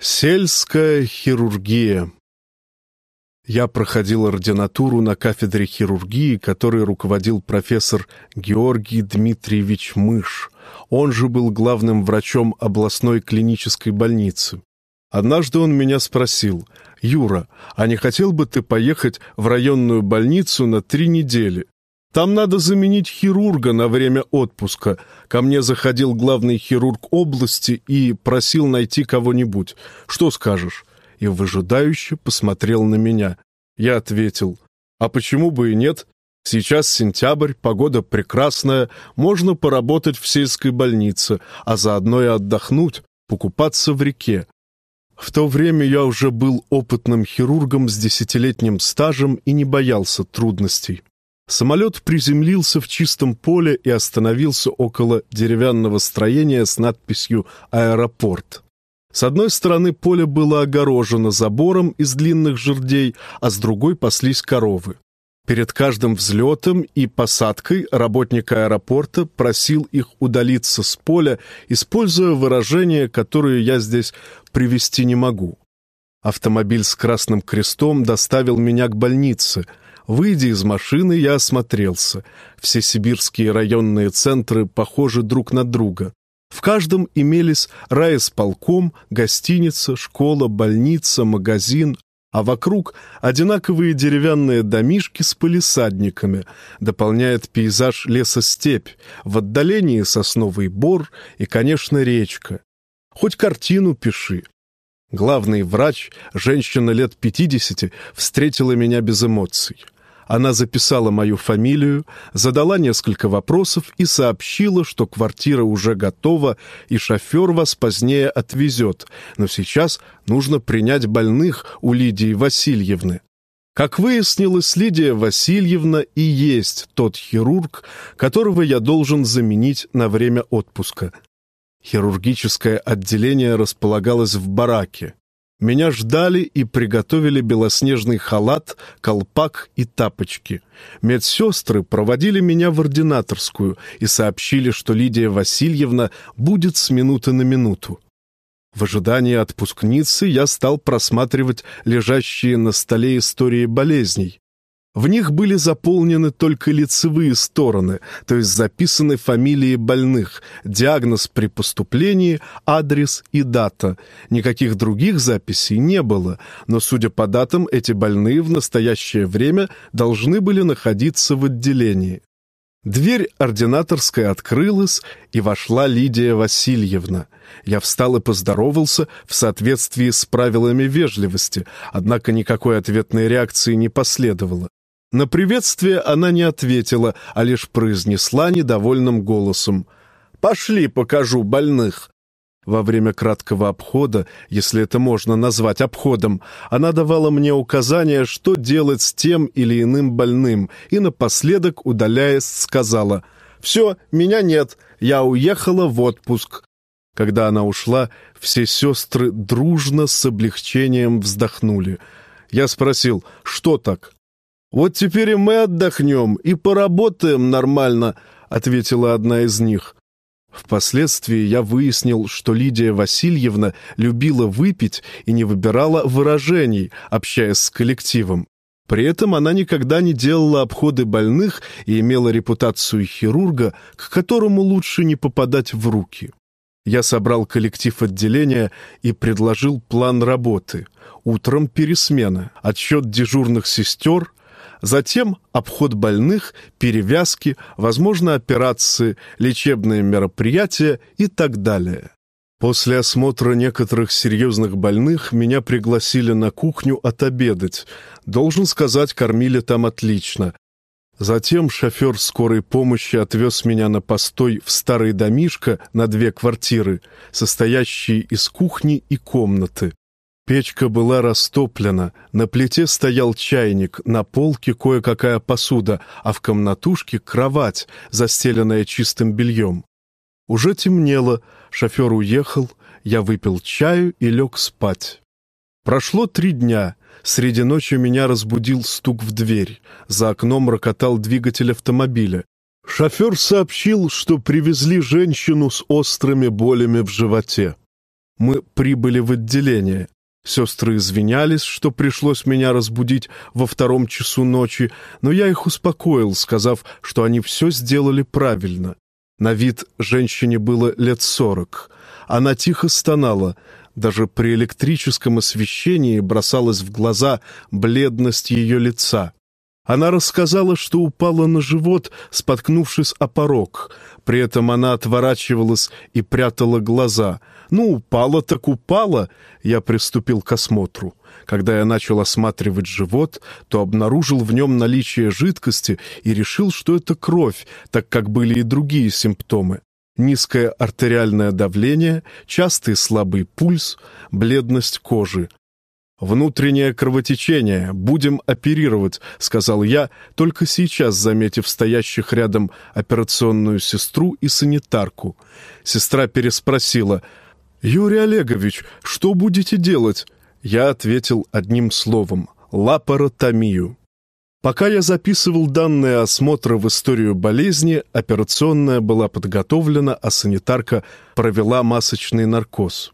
Сельская хирургия. Я проходил ординатуру на кафедре хирургии, которой руководил профессор Георгий Дмитриевич Мыш. Он же был главным врачом областной клинической больницы. Однажды он меня спросил, «Юра, а не хотел бы ты поехать в районную больницу на три недели? Там надо заменить хирурга на время отпуска. Ко мне заходил главный хирург области и просил найти кого-нибудь. Что скажешь?» И выжидающе посмотрел на меня. Я ответил, «А почему бы и нет? Сейчас сентябрь, погода прекрасная, можно поработать в сельской больнице, а заодно и отдохнуть, покупаться в реке. В то время я уже был опытным хирургом с десятилетним стажем и не боялся трудностей. Самолет приземлился в чистом поле и остановился около деревянного строения с надписью «Аэропорт». С одной стороны поле было огорожено забором из длинных жердей, а с другой паслись коровы. Перед каждым взлетом и посадкой работник аэропорта просил их удалиться с поля, используя выражение, которое я здесь привести не могу. Автомобиль с красным крестом доставил меня к больнице — Выйдя из машины, я осмотрелся. Все сибирские районные центры похожи друг на друга. В каждом имелись райисполком, гостиница, школа, больница, магазин, а вокруг одинаковые деревянные домишки с полисадниками, дополняет пейзаж лесостепь, в отдалении сосновый бор и, конечно, речка. Хоть картину пиши. Главный врач, женщина лет пятидесяти, встретила меня без эмоций. Она записала мою фамилию, задала несколько вопросов и сообщила, что квартира уже готова, и шофер вас позднее отвезет, но сейчас нужно принять больных у Лидии Васильевны. Как выяснилось, Лидия Васильевна и есть тот хирург, которого я должен заменить на время отпуска. Хирургическое отделение располагалось в бараке. Меня ждали и приготовили белоснежный халат, колпак и тапочки. Медсестры проводили меня в ординаторскую и сообщили, что Лидия Васильевна будет с минуты на минуту. В ожидании отпускницы я стал просматривать лежащие на столе истории болезней. В них были заполнены только лицевые стороны, то есть записаны фамилии больных, диагноз при поступлении, адрес и дата. Никаких других записей не было, но, судя по датам, эти больные в настоящее время должны были находиться в отделении. Дверь ординаторская открылась, и вошла Лидия Васильевна. Я встал и поздоровался в соответствии с правилами вежливости, однако никакой ответной реакции не последовало. На приветствие она не ответила, а лишь произнесла недовольным голосом. «Пошли, покажу больных». Во время краткого обхода, если это можно назвать обходом, она давала мне указания, что делать с тем или иным больным, и напоследок, удаляясь, сказала «Все, меня нет, я уехала в отпуск». Когда она ушла, все сестры дружно с облегчением вздохнули. Я спросил «Что так?» «Вот теперь и мы отдохнем и поработаем нормально», — ответила одна из них. Впоследствии я выяснил, что Лидия Васильевна любила выпить и не выбирала выражений, общаясь с коллективом. При этом она никогда не делала обходы больных и имела репутацию хирурга, к которому лучше не попадать в руки. Я собрал коллектив отделения и предложил план работы. Утром пересмена, отсчет дежурных сестер, Затем обход больных, перевязки, возможно, операции, лечебные мероприятия и так далее. После осмотра некоторых серьезных больных меня пригласили на кухню отобедать. Должен сказать, кормили там отлично. Затем шофер скорой помощи отвез меня на постой в старый домишко на две квартиры, состоящие из кухни и комнаты. Печка была растоплена, на плите стоял чайник, на полке кое-какая посуда, а в комнатушке кровать, застеленная чистым бельем. Уже темнело, шофер уехал, я выпил чаю и лег спать. Прошло три дня. Среди ночи меня разбудил стук в дверь. За окном рокотал двигатель автомобиля. Шофер сообщил, что привезли женщину с острыми болями в животе. Мы прибыли в отделение. Сестры извинялись, что пришлось меня разбудить во втором часу ночи, но я их успокоил, сказав, что они все сделали правильно. На вид женщине было лет сорок. Она тихо стонала. Даже при электрическом освещении бросалась в глаза бледность ее лица. Она рассказала, что упала на живот, споткнувшись о порог. При этом она отворачивалась и прятала глаза. «Ну, упала так упала!» Я приступил к осмотру. Когда я начал осматривать живот, то обнаружил в нем наличие жидкости и решил, что это кровь, так как были и другие симптомы. Низкое артериальное давление, частый слабый пульс, бледность кожи. «Внутреннее кровотечение. Будем оперировать», — сказал я, только сейчас заметив стоящих рядом операционную сестру и санитарку. Сестра переспросила. «Юрий Олегович, что будете делать?» Я ответил одним словом — лапаротомию. Пока я записывал данные осмотра в историю болезни, операционная была подготовлена, а санитарка провела масочный наркоз.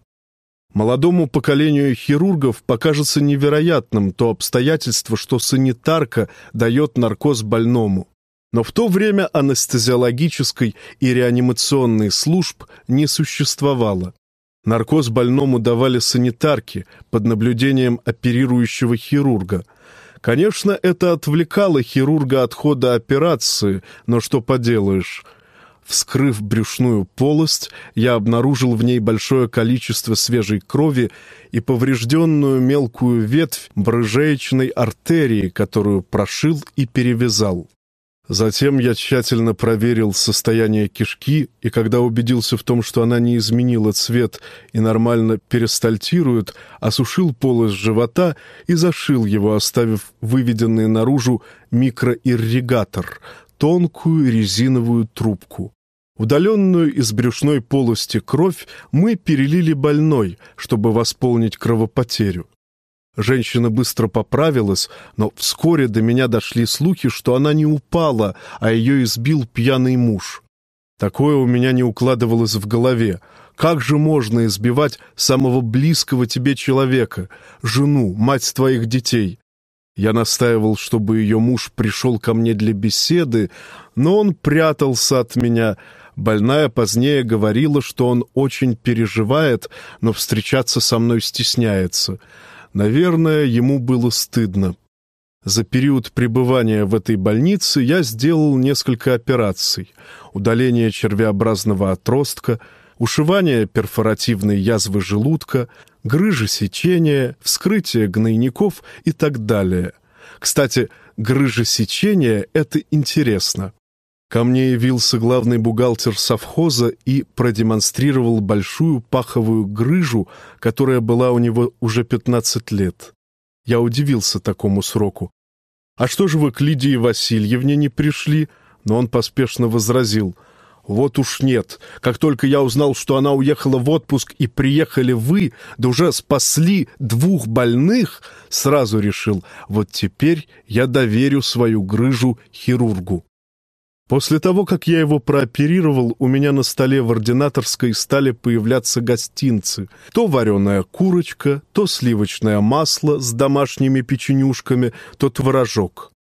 Молодому поколению хирургов покажется невероятным то обстоятельство, что санитарка дает наркоз больному. Но в то время анестезиологической и реанимационной служб не существовало. Наркоз больному давали санитарки под наблюдением оперирующего хирурга. Конечно, это отвлекало хирурга от хода операции, но что поделаешь – Вскрыв брюшную полость, я обнаружил в ней большое количество свежей крови и поврежденную мелкую ветвь брыжеечной артерии, которую прошил и перевязал. Затем я тщательно проверил состояние кишки, и когда убедился в том, что она не изменила цвет и нормально перистальтирует, осушил полость живота и зашил его, оставив выведенный наружу микроирригатор — тонкую резиновую трубку. Удаленную из брюшной полости кровь мы перелили больной, чтобы восполнить кровопотерю. Женщина быстро поправилась, но вскоре до меня дошли слухи, что она не упала, а ее избил пьяный муж. Такое у меня не укладывалось в голове. Как же можно избивать самого близкого тебе человека, жену, мать твоих детей? Я настаивал, чтобы ее муж пришел ко мне для беседы, но он прятался от меня. Больная позднее говорила, что он очень переживает, но встречаться со мной стесняется. Наверное, ему было стыдно. За период пребывания в этой больнице я сделал несколько операций. Удаление червеобразного отростка, ушивание перфоративной язвы желудка — грыжи сечения, вскрытие гнойников и так далее. Кстати, грыжа сечения — это интересно. Ко мне явился главный бухгалтер совхоза и продемонстрировал большую паховую грыжу, которая была у него уже 15 лет. Я удивился такому сроку. «А что же вы к Лидии Васильевне не пришли?» Но он поспешно возразил — вот уж нет. Как только я узнал, что она уехала в отпуск и приехали вы, да уже спасли двух больных, сразу решил, вот теперь я доверю свою грыжу хирургу. После того, как я его прооперировал, у меня на столе в ординаторской стали появляться гостинцы. То вареная курочка, то сливочное масло с домашними печенюшками, то творожок.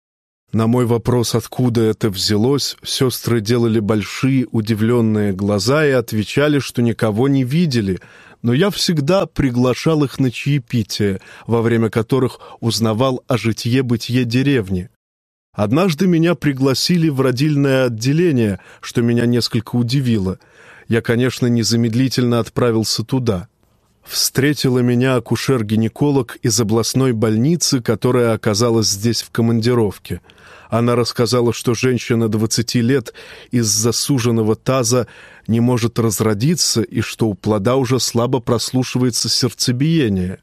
На мой вопрос, откуда это взялось, сестры делали большие удивленные глаза и отвечали, что никого не видели, но я всегда приглашал их на чаепитие, во время которых узнавал о житье-бытие деревни. Однажды меня пригласили в родильное отделение, что меня несколько удивило. Я, конечно, незамедлительно отправился туда. Встретила меня акушер-гинеколог из областной больницы, которая оказалась здесь в командировке — она рассказала, что женщина 20 лет из засуженного таза не может разродиться и что у плода уже слабо прослушивается сердцебиение.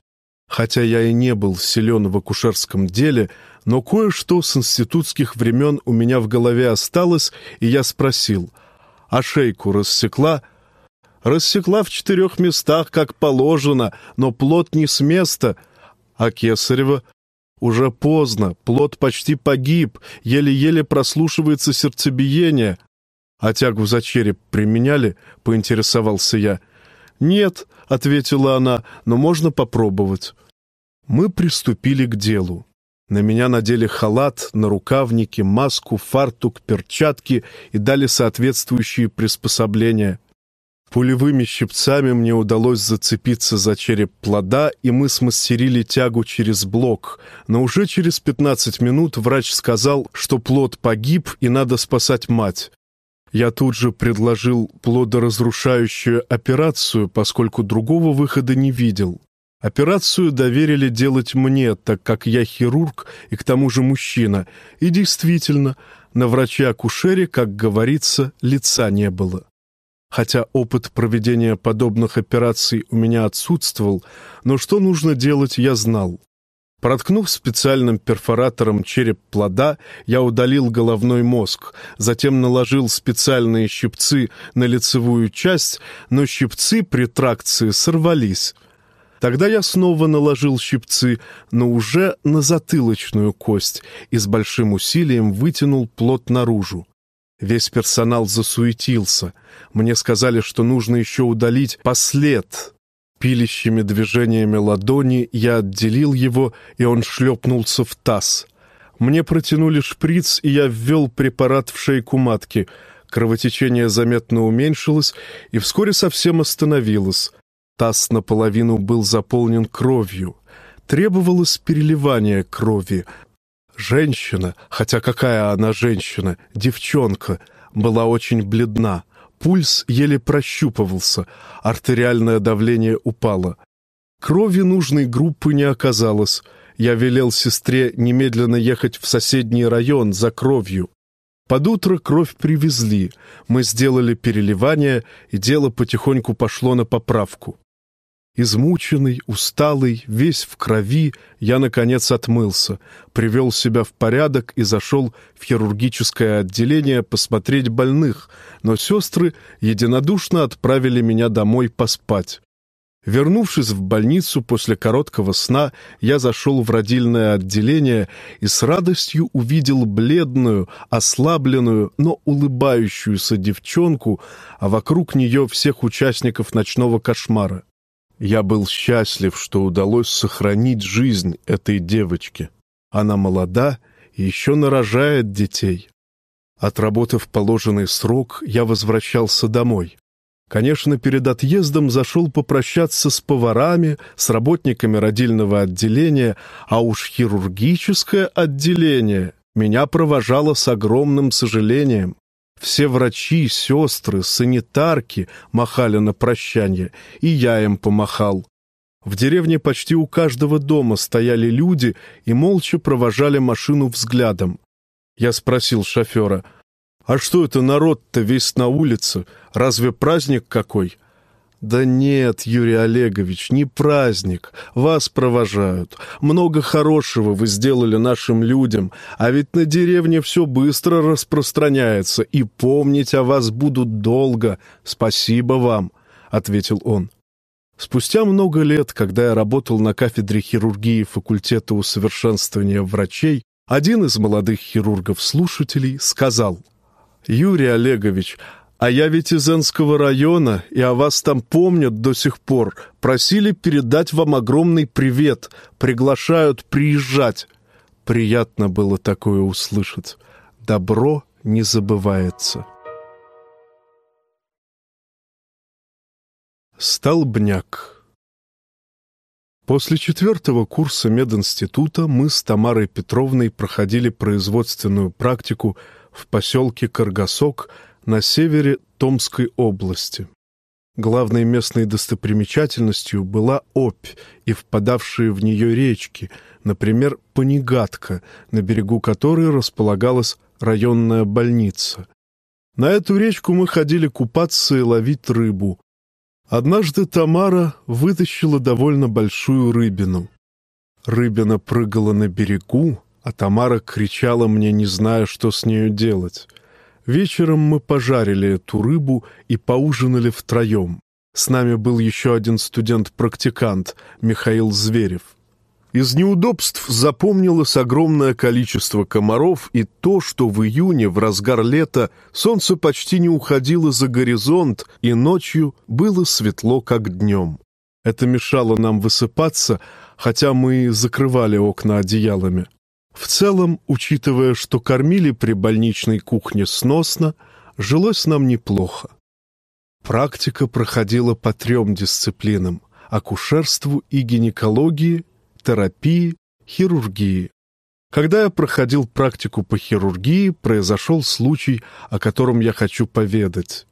Хотя я и не был силен в акушерском деле, но кое-что с институтских времен у меня в голове осталось, и я спросил, а шейку рассекла? Рассекла в четырех местах, как положено, но плод не с места, а Кесарева уже поздно, плод почти погиб, еле-еле прослушивается сердцебиение. А тягу за череп применяли, поинтересовался я. Нет, ответила она, — «но можно попробовать». Мы приступили к делу. На меня надели халат, нарукавники, маску, фартук, перчатки и дали соответствующие приспособления. Пулевыми щипцами мне удалось зацепиться за череп плода, и мы смастерили тягу через блок. Но уже через 15 минут врач сказал, что плод погиб и надо спасать мать. Я тут же предложил плодоразрушающую операцию, поскольку другого выхода не видел. Операцию доверили делать мне, так как я хирург и к тому же мужчина. И действительно, на враче-акушере, как говорится, лица не было. Хотя опыт проведения подобных операций у меня отсутствовал, но что нужно делать, я знал. Проткнув специальным перфоратором череп плода, я удалил головной мозг, затем наложил специальные щипцы на лицевую часть, но щипцы при тракции сорвались. Тогда я снова наложил щипцы, но уже на затылочную кость и с большим усилием вытянул плод наружу. Весь персонал засуетился. Мне сказали, что нужно еще удалить послед. Пилищими движениями ладони я отделил его, и он шлепнулся в таз. Мне протянули шприц, и я ввел препарат в шейку матки. Кровотечение заметно уменьшилось и вскоре совсем остановилось. Таз наполовину был заполнен кровью. Требовалось переливание крови — Женщина, хотя какая она женщина, девчонка, была очень бледна. Пульс еле прощупывался, артериальное давление упало. Крови нужной группы не оказалось. Я велел сестре немедленно ехать в соседний район за кровью. Под утро кровь привезли. Мы сделали переливание, и дело потихоньку пошло на поправку. Измученный, усталый, весь в крови, я, наконец, отмылся, привел себя в порядок и зашел в хирургическое отделение посмотреть больных, но сестры единодушно отправили меня домой поспать. Вернувшись в больницу после короткого сна, я зашел в родильное отделение и с радостью увидел бледную, ослабленную, но улыбающуюся девчонку, а вокруг нее всех участников ночного кошмара. Я был счастлив, что удалось сохранить жизнь этой девочке. Она молода и еще нарожает детей. Отработав положенный срок, я возвращался домой. Конечно, перед отъездом зашел попрощаться с поварами, с работниками родильного отделения, а уж хирургическое отделение меня провожало с огромным сожалением. Все врачи, сестры, санитарки махали на прощание, и я им помахал. В деревне почти у каждого дома стояли люди и молча провожали машину взглядом. Я спросил шофера, «А что это народ-то весь на улице? Разве праздник какой?» «Да нет, Юрий Олегович, не праздник. Вас провожают. Много хорошего вы сделали нашим людям, а ведь на деревне все быстро распространяется, и помнить о вас будут долго. Спасибо вам», — ответил он. Спустя много лет, когда я работал на кафедре хирургии факультета усовершенствования врачей, один из молодых хирургов-слушателей сказал, «Юрий Олегович, а я ведь из Энского района, и о вас там помнят до сих пор. Просили передать вам огромный привет, приглашают приезжать. Приятно было такое услышать. Добро не забывается. Столбняк После четвертого курса мединститута мы с Тамарой Петровной проходили производственную практику в поселке Каргасок – на севере Томской области. Главной местной достопримечательностью была Обь и впадавшие в нее речки, например, Панигатка, на берегу которой располагалась районная больница. На эту речку мы ходили купаться и ловить рыбу. Однажды Тамара вытащила довольно большую рыбину. Рыбина прыгала на берегу, а Тамара кричала мне, не зная, что с нею делать — Вечером мы пожарили эту рыбу и поужинали втроем. С нами был еще один студент-практикант, Михаил Зверев. Из неудобств запомнилось огромное количество комаров и то, что в июне, в разгар лета, солнце почти не уходило за горизонт, и ночью было светло, как днем. Это мешало нам высыпаться, хотя мы закрывали окна одеялами. В целом, учитывая, что кормили при больничной кухне сносно, жилось нам неплохо. Практика проходила по трем дисциплинам – акушерству и гинекологии, терапии, хирургии. Когда я проходил практику по хирургии, произошел случай, о котором я хочу поведать.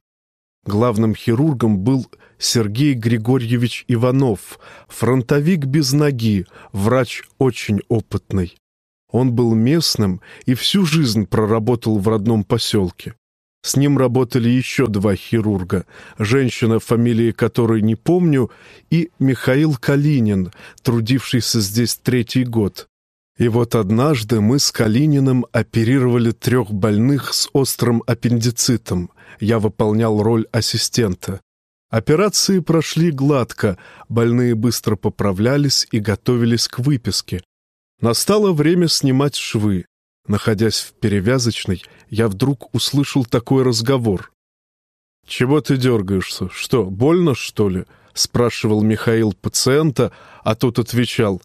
Главным хирургом был Сергей Григорьевич Иванов, фронтовик без ноги, врач очень опытный. Он был местным и всю жизнь проработал в родном поселке. С ним работали еще два хирурга, женщина, фамилии которой не помню, и Михаил Калинин, трудившийся здесь третий год. И вот однажды мы с Калининым оперировали трех больных с острым аппендицитом. Я выполнял роль ассистента. Операции прошли гладко, больные быстро поправлялись и готовились к выписке. Настало время снимать швы. Находясь в перевязочной, я вдруг услышал такой разговор. «Чего ты дергаешься? Что, больно, что ли?» — спрашивал Михаил пациента, а тот отвечал.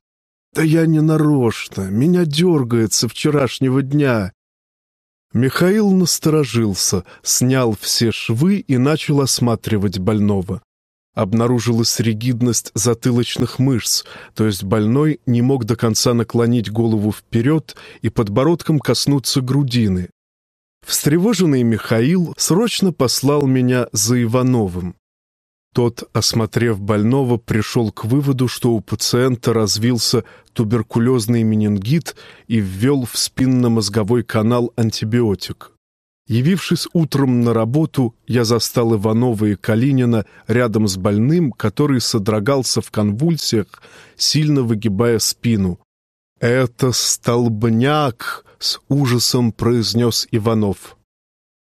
«Да я не нарочно, меня дергает со вчерашнего дня». Михаил насторожился, снял все швы и начал осматривать больного. Обнаружилась ригидность затылочных мышц, то есть больной не мог до конца наклонить голову вперед и подбородком коснуться грудины. Встревоженный Михаил срочно послал меня за Ивановым. Тот, осмотрев больного, пришел к выводу, что у пациента развился туберкулезный менингит и ввел в спинномозговой канал антибиотик. Явившись утром на работу, я застал Иванова и Калинина рядом с больным, который содрогался в конвульсиях, сильно выгибая спину. «Это столбняк!» — с ужасом произнес Иванов.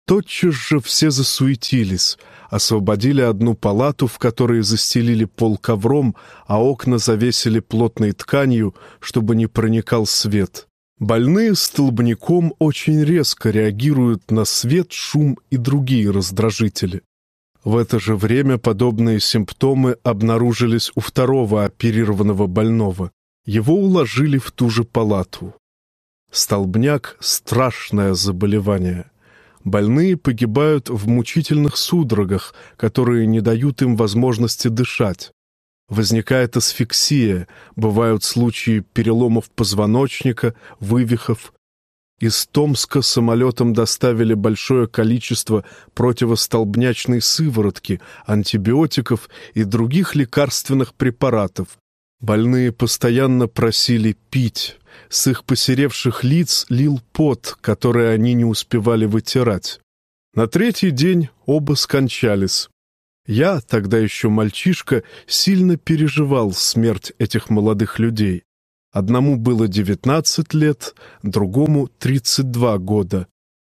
Тотчас же все засуетились — освободили одну палату, в которой застелили пол ковром, а окна завесили плотной тканью, чтобы не проникал свет. Больные столбняком очень резко реагируют на свет, шум и другие раздражители. В это же время подобные симптомы обнаружились у второго оперированного больного. Его уложили в ту же палату. Столбняк — страшное заболевание. Больные погибают в мучительных судорогах, которые не дают им возможности дышать. Возникает асфиксия, бывают случаи переломов позвоночника, вывихов. Из Томска самолетом доставили большое количество противостолбнячной сыворотки, антибиотиков и других лекарственных препаратов. Больные постоянно просили пить. С их посеревших лиц лил пот, который они не успевали вытирать. На третий день оба скончались. Я, тогда еще мальчишка, сильно переживал смерть этих молодых людей. Одному было 19 лет, другому — 32 года.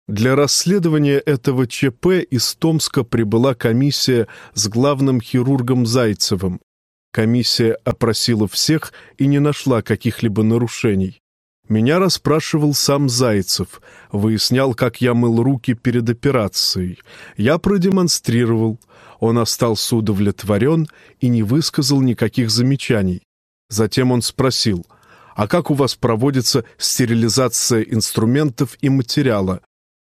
Для расследования этого ЧП из Томска прибыла комиссия с главным хирургом Зайцевым. Комиссия опросила всех и не нашла каких-либо нарушений. Меня расспрашивал сам Зайцев, выяснял, как я мыл руки перед операцией. Я продемонстрировал. Он остался удовлетворен и не высказал никаких замечаний. Затем он спросил, «А как у вас проводится стерилизация инструментов и материала?»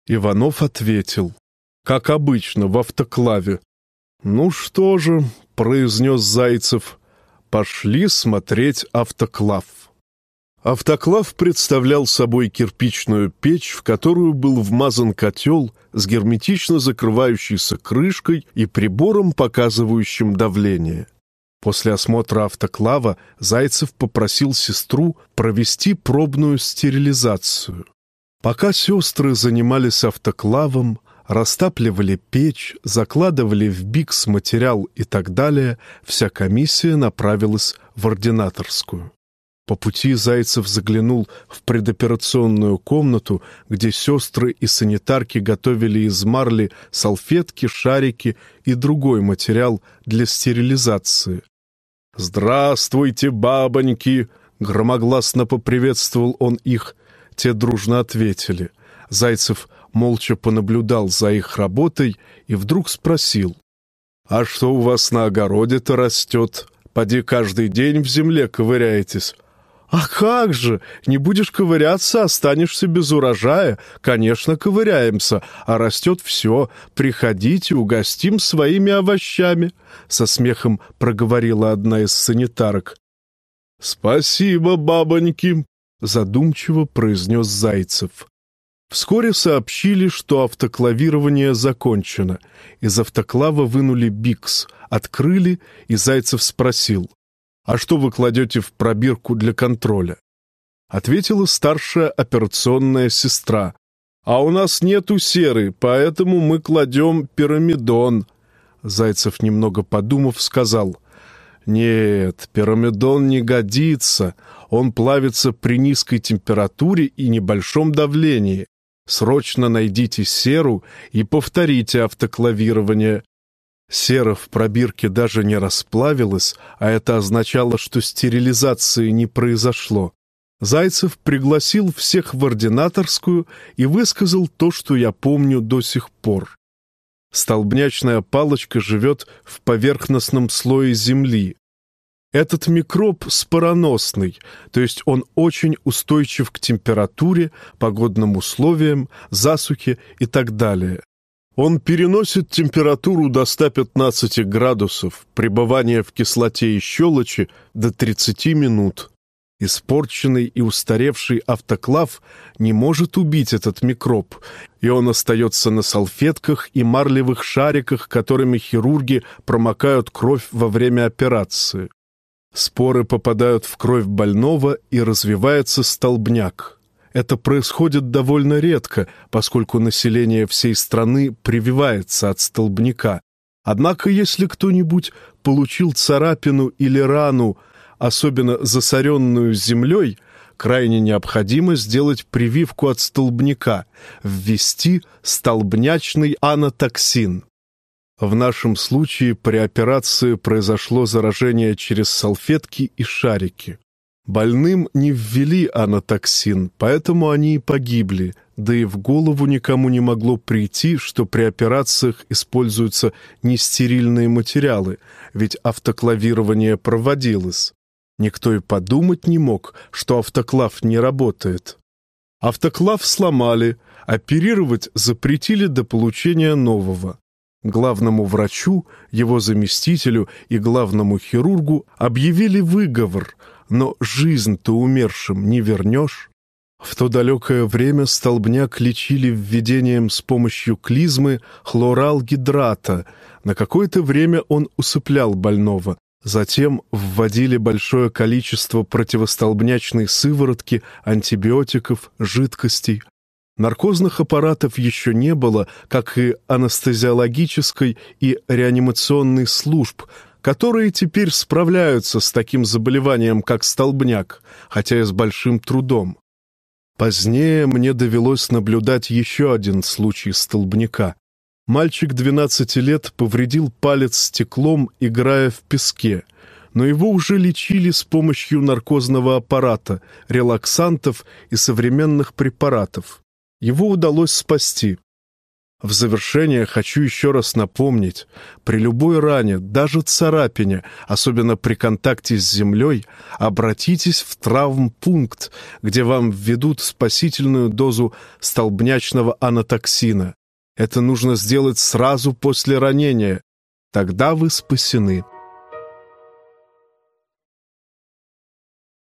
Иванов ответил, «Как обычно, в автоклаве». «Ну что же, — произнес Зайцев. «Пошли смотреть автоклав». Автоклав представлял собой кирпичную печь, в которую был вмазан котел с герметично закрывающейся крышкой и прибором, показывающим давление. После осмотра автоклава Зайцев попросил сестру провести пробную стерилизацию. Пока сестры занимались автоклавом, растапливали печь, закладывали в бикс материал и так далее, вся комиссия направилась в ординаторскую. По пути Зайцев заглянул в предоперационную комнату, где сестры и санитарки готовили из марли салфетки, шарики и другой материал для стерилизации. «Здравствуйте, бабоньки!» — громогласно поприветствовал он их. Те дружно ответили. Зайцев молча понаблюдал за их работой и вдруг спросил. «А что у вас на огороде-то растет? Поди каждый день в земле ковыряетесь. «А как же! Не будешь ковыряться, останешься без урожая. Конечно, ковыряемся, а растет все. Приходите, угостим своими овощами», — со смехом проговорила одна из санитарок. «Спасибо, бабоньки», — задумчиво произнес Зайцев. Вскоре сообщили, что автоклавирование закончено. Из автоклава вынули бикс, открыли, и Зайцев спросил. «А что вы кладете в пробирку для контроля?» Ответила старшая операционная сестра. «А у нас нету серы, поэтому мы кладем пирамидон». Зайцев, немного подумав, сказал. «Нет, пирамидон не годится. Он плавится при низкой температуре и небольшом давлении. Срочно найдите серу и повторите автоклавирование. Сера в пробирке даже не расплавилась, а это означало, что стерилизации не произошло. Зайцев пригласил всех в ординаторскую и высказал то, что я помню до сих пор. Столбнячная палочка живет в поверхностном слое земли. Этот микроб спороносный, то есть он очень устойчив к температуре, погодным условиям, засухе и так далее. Он переносит температуру до 115 градусов, пребывание в кислоте и щелочи до 30 минут. Испорченный и устаревший автоклав не может убить этот микроб, и он остается на салфетках и марлевых шариках, которыми хирурги промокают кровь во время операции. Споры попадают в кровь больного, и развивается столбняк. Это происходит довольно редко, поскольку население всей страны прививается от столбняка. Однако, если кто-нибудь получил царапину или рану, особенно засоренную землей, крайне необходимо сделать прививку от столбняка, ввести столбнячный анатоксин. В нашем случае при операции произошло заражение через салфетки и шарики. Больным не ввели анатоксин, поэтому они и погибли, да и в голову никому не могло прийти, что при операциях используются нестерильные материалы, ведь автоклавирование проводилось. Никто и подумать не мог, что автоклав не работает. Автоклав сломали, оперировать запретили до получения нового. Главному врачу, его заместителю и главному хирургу объявили выговор – но жизнь-то умершим не вернешь. В то далекое время столбняк лечили введением с помощью клизмы хлоралгидрата. На какое-то время он усыплял больного. Затем вводили большое количество противостолбнячной сыворотки, антибиотиков, жидкостей. Наркозных аппаратов еще не было, как и анестезиологической и реанимационной служб, которые теперь справляются с таким заболеванием, как столбняк, хотя и с большим трудом. Позднее мне довелось наблюдать еще один случай столбняка. Мальчик 12 лет повредил палец стеклом, играя в песке, но его уже лечили с помощью наркозного аппарата, релаксантов и современных препаратов. Его удалось спасти. В завершение хочу еще раз напомнить, при любой ране, даже царапине, особенно при контакте с землей, обратитесь в травмпункт, где вам введут спасительную дозу столбнячного анатоксина. Это нужно сделать сразу после ранения. Тогда вы спасены.